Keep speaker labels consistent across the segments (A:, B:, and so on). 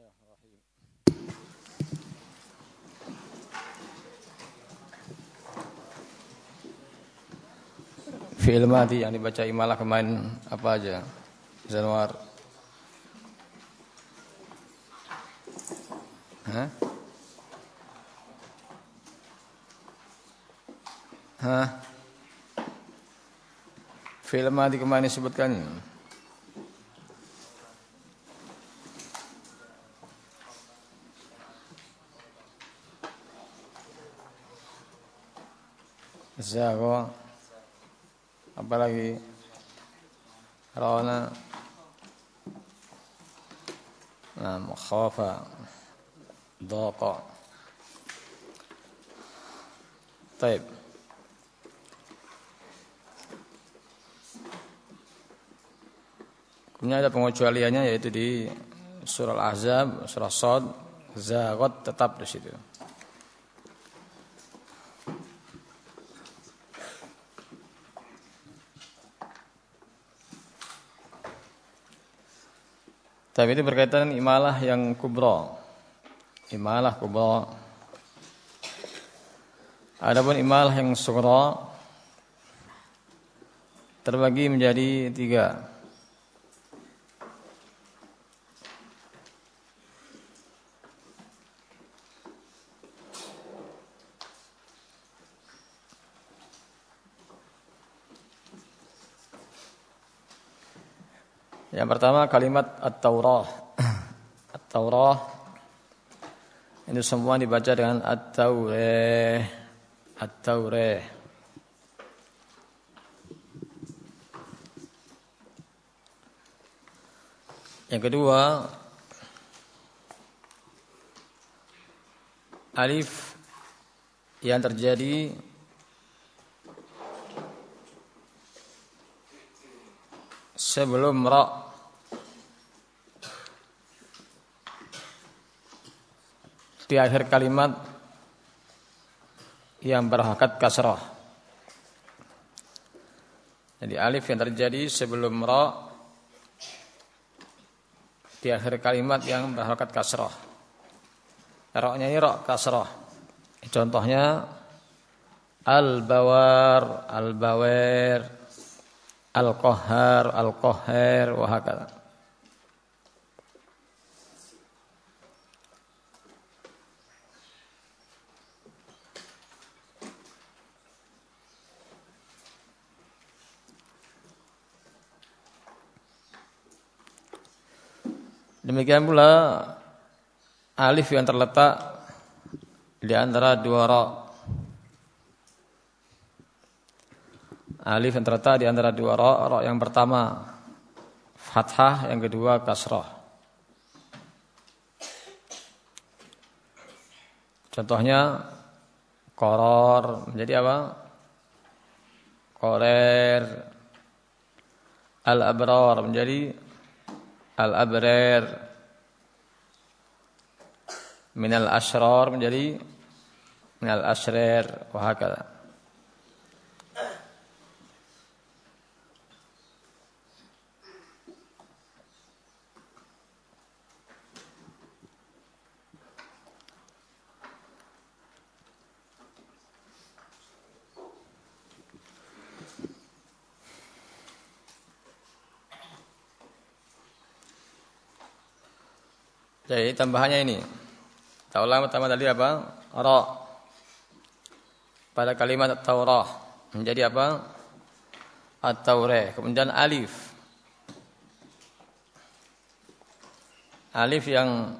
A: Bismillahirrahmanirrahim. Fi'il madi yang dibaca imalah kemarin apa aja? Zanwar. Hah? Hah? Fi'il madi kemarin disebutkan. Zago apalagi? Rona. Nah, khafa. Dhaqa Taib. Kemudian ada pengecualiannya yaitu di surah Al-Ahzab, surah Sod, Zagot tetap di situ. Tapi itu berkaitan imalah yang kubro. Imalah kubro. Adapun imalah yang sugro terbagi menjadi tiga. Yang pertama kalimat At-Taurah. At-Taurah ini semua dibaca dengan At-Taureh. At-Taureh. Yang kedua alif yang terjadi sebelum ra di akhir kalimat yang berhakat kasrah. Jadi alif yang terjadi sebelum ra di akhir kalimat yang berhakat kasrah. Ra-nya ini ra kasrah. Contohnya al-bawar, al-bawar, Al-Qahhar, Al-Qahhar, wahakala. Demikian pula alif yang terletak di antara dua ra Alif yang terletak di antara dua ra, ra yang pertama fathah, yang kedua kasrah. Contohnya koror menjadi apa? Korer. Al-abrar menjadi al-abrar. Minal asrar menjadi minal asrar wahakala. Jadi tambahannya ini. Taulah pertama tadi apa? Ra. Pada kalimat Taurah menjadi apa? At-Taurah. Kemudian alif. Alif yang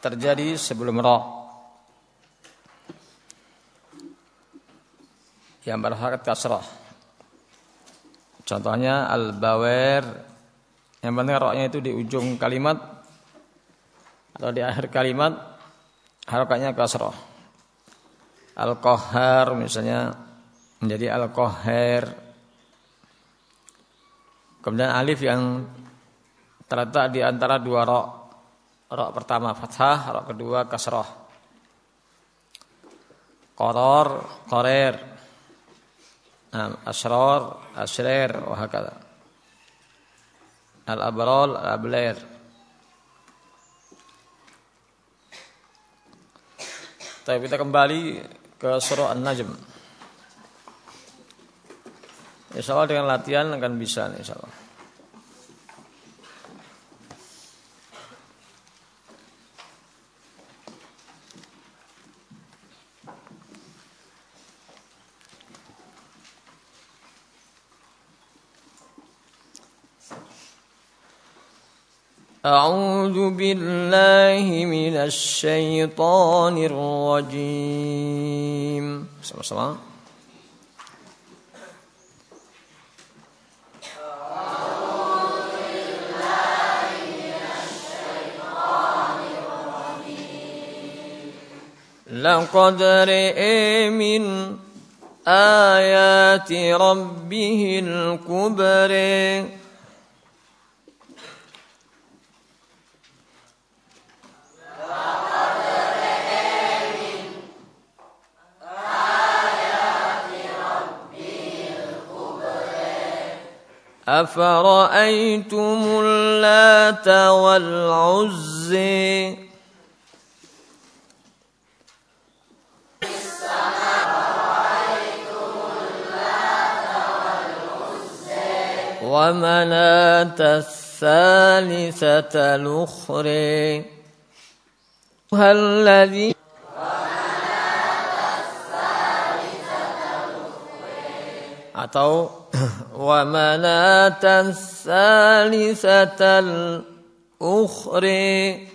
A: terjadi sebelum ra. Yang berharakat kasrah. Contohnya al-bawer yang penting roknya itu di ujung kalimat atau di akhir kalimat harokatnya kasroh. Al-Qahar misalnya menjadi Al-Qahar. Kemudian alif yang terletak di antara dua rok. Rok pertama fathah, rok kedua kasroh. Koror, korer. Nah, asror, asrer, wahakala. Al-abrol, al-abler. Tapi kita kembali ke surah An-Najm. Insya Allah dengan latihan akan bisa insya Allah. أعوذ بالله من الشيطان الرجيم. Sama-sama لقد رئي من آيات ربه الكبر أفرأيتم اللات والعزي ومناة الثالثة الأخرى. هل الذي أعطوا ومناة salisatal ukhri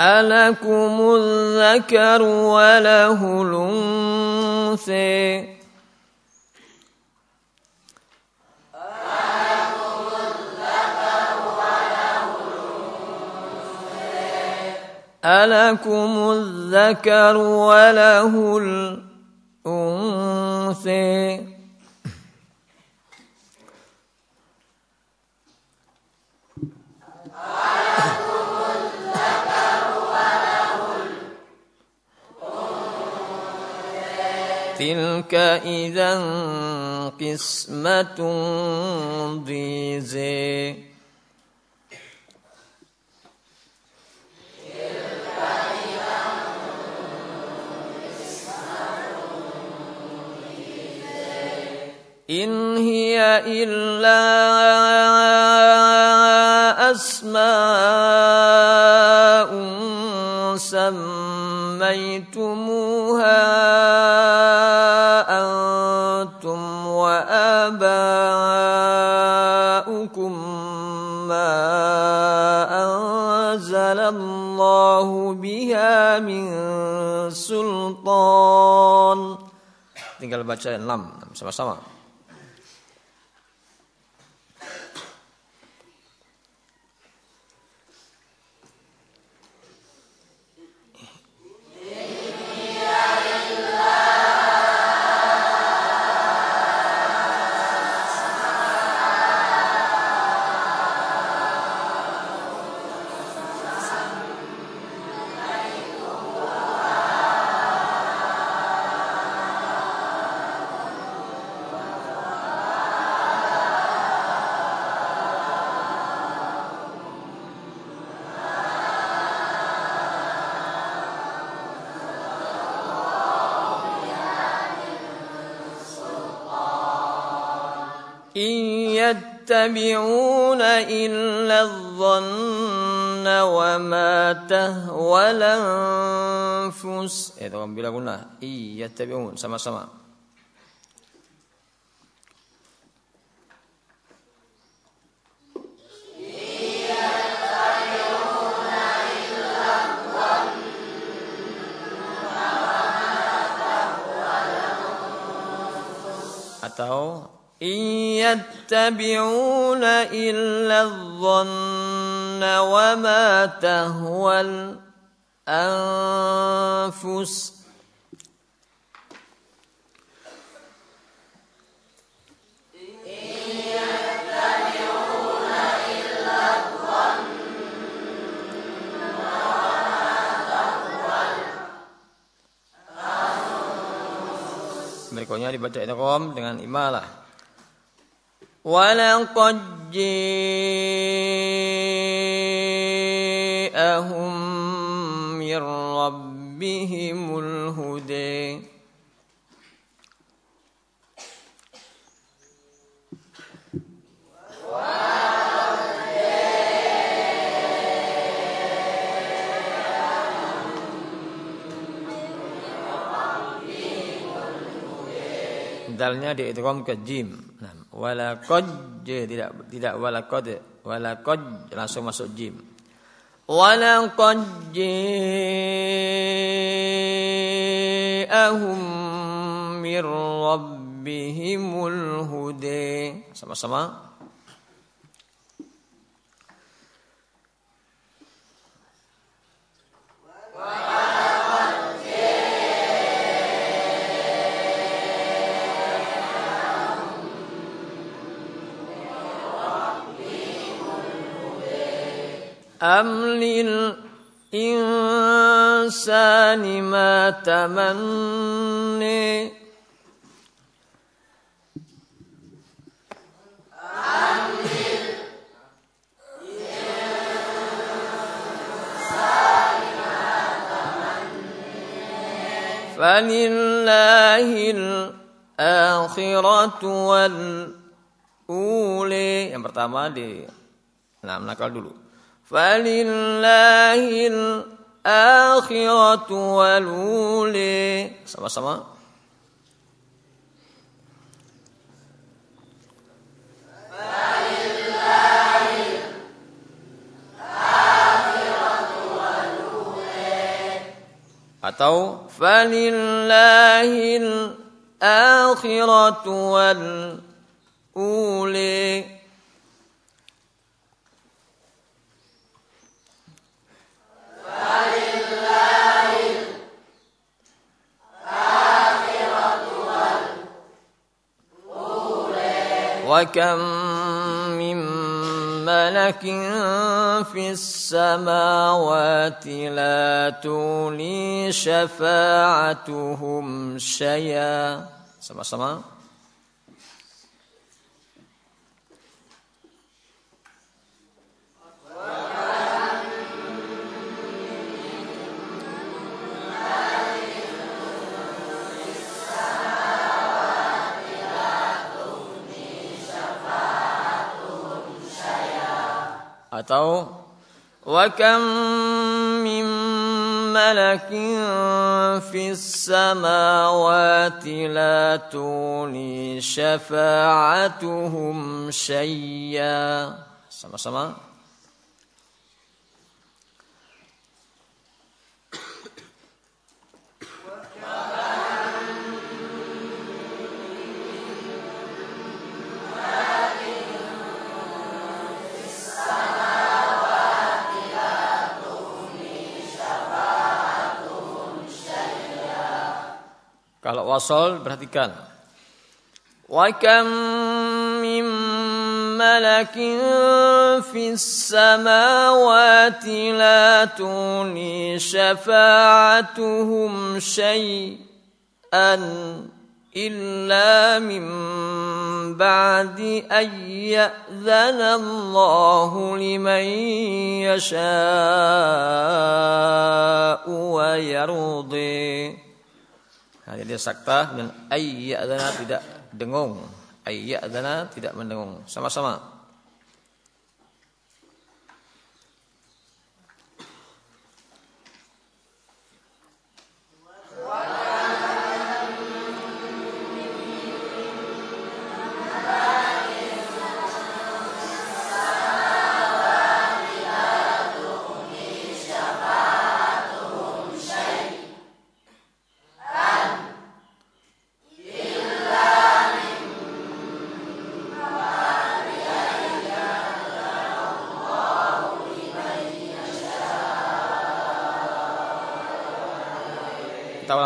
A: ألكم الذكر وله الأنثى. ألكم الذكر وله الأنثى. تلك إذا قسمة ضيزي إلا أسماء سميتموها أنتم وآباؤكم ما أنزل الله بها من سلطان. Tinggal baca 6 sama-sama. يتبعون إلا الظن وما تهوى الأنفس إذا قم بلا إي يتبعون. يتبعون إلا الظن وما تهوى الأنفس Berikutnya dibaca idgham dengan imalah. ولقد جاءهم من ربهم الهدى dalnya di idgham ke jim. Nah, wala qad tidak tidak wala qad wala qad langsung masuk jim. Wala qad ja'ahum mir rabbihimul huda. Sama-sama أم للإنسان ما تمني فلله الآخرة والأولى yang pertama di nah nakal dulu Falillahil akhiratu waluli. Sama-sama. atau falillahil akhiratu wal uli وكم من ملك في السماوات لا تولي شفاعتهم شيئا. Atau wa kam min malakin fis samawati la tuni syafa'atuhum syayya sama-sama Kalau wasol perhatikan. Wa kam min malakin fis samawati la tuni syafa'atuhum syai'an إلا من بعد أن يأذن الله لمن يشاء ويرضي Nah, jadi sakta dan ayyadana tidak dengung. Ayyadana tidak mendengung. Sama-sama.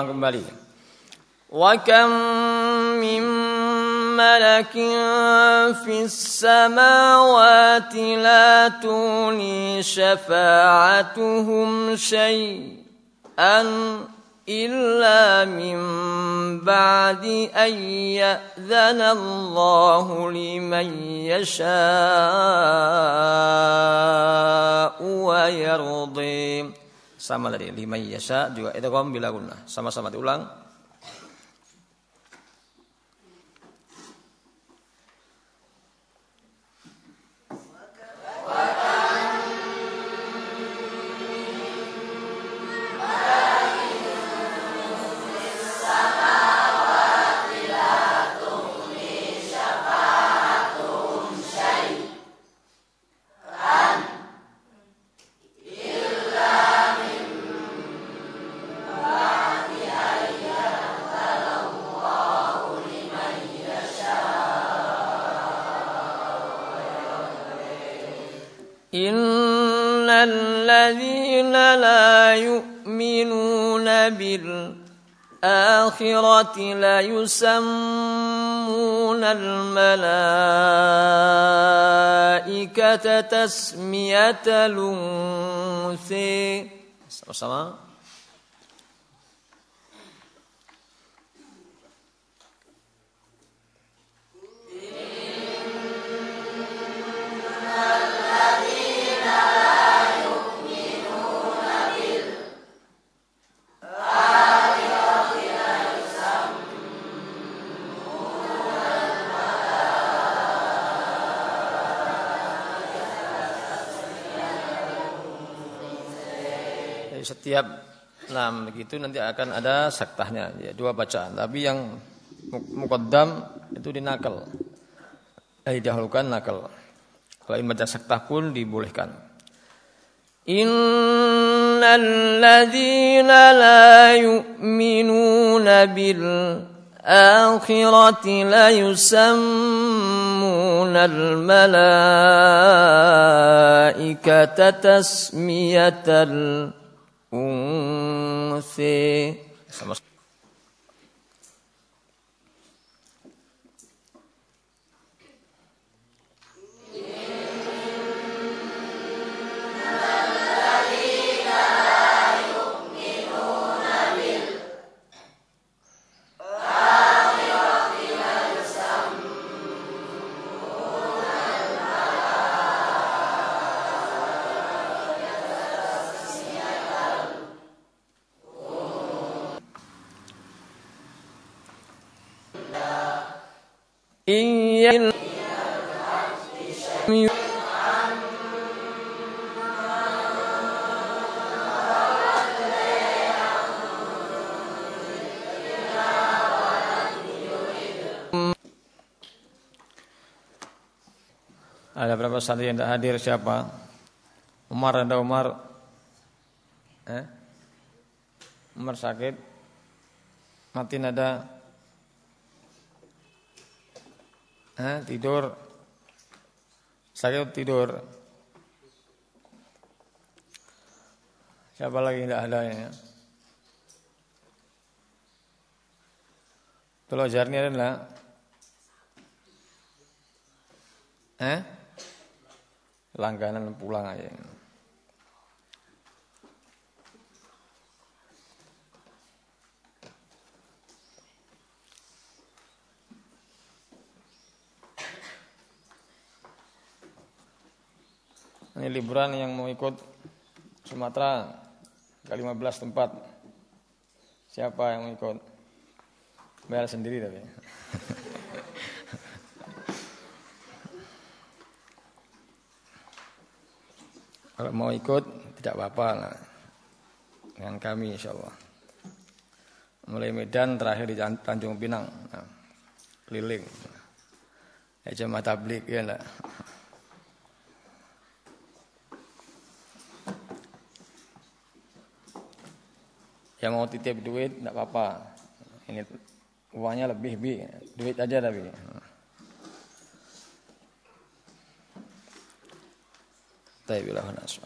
A: Ulang kembali. Wa kam min malakin fis samawati la tuni syafa'atuhum syai'an إلا من بعد أن يأذن الله لمن يشاء ويرضي sama tadi lima yasa juga. Itu kaum bila guna. Sama-sama diulang بالآخرة ليسمون الملائكة تسمية الأنثى. sama-sama setiap nah begitu nanti akan ada saktahnya ya, dua bacaan. Tapi yang mukaddam itu dinakal eh, didahulukan nakal. Kalau baca saktah pun dibolehkan. Innal ladzina la yu'minuna bil akhirati la yusammuna al malaikata tasmiyatal Estamos... Ada berapa santri yang tidak hadir siapa? Umar ada Umar. Eh? Umar sakit. Matin ada Hah, tidur. Saya tidur. Siapa lagi tidak ada ya? Kalau jarnya adalah Eh? Langganan pulang aja. Ini liburan yang mau ikut Sumatera ke 15 tempat. Siapa yang mau ikut? Bayar sendiri tapi. Kalau mau ikut tidak apa-apa nah. dengan kami insya Allah. Mulai Medan terakhir di Tanjung Pinang. Nah, keliling. Ya jemaah tablik ya lah. Yang mau titip duit tidak apa-apa. Ini uangnya lebih bi, duit aja tapi. 待遇了很难说。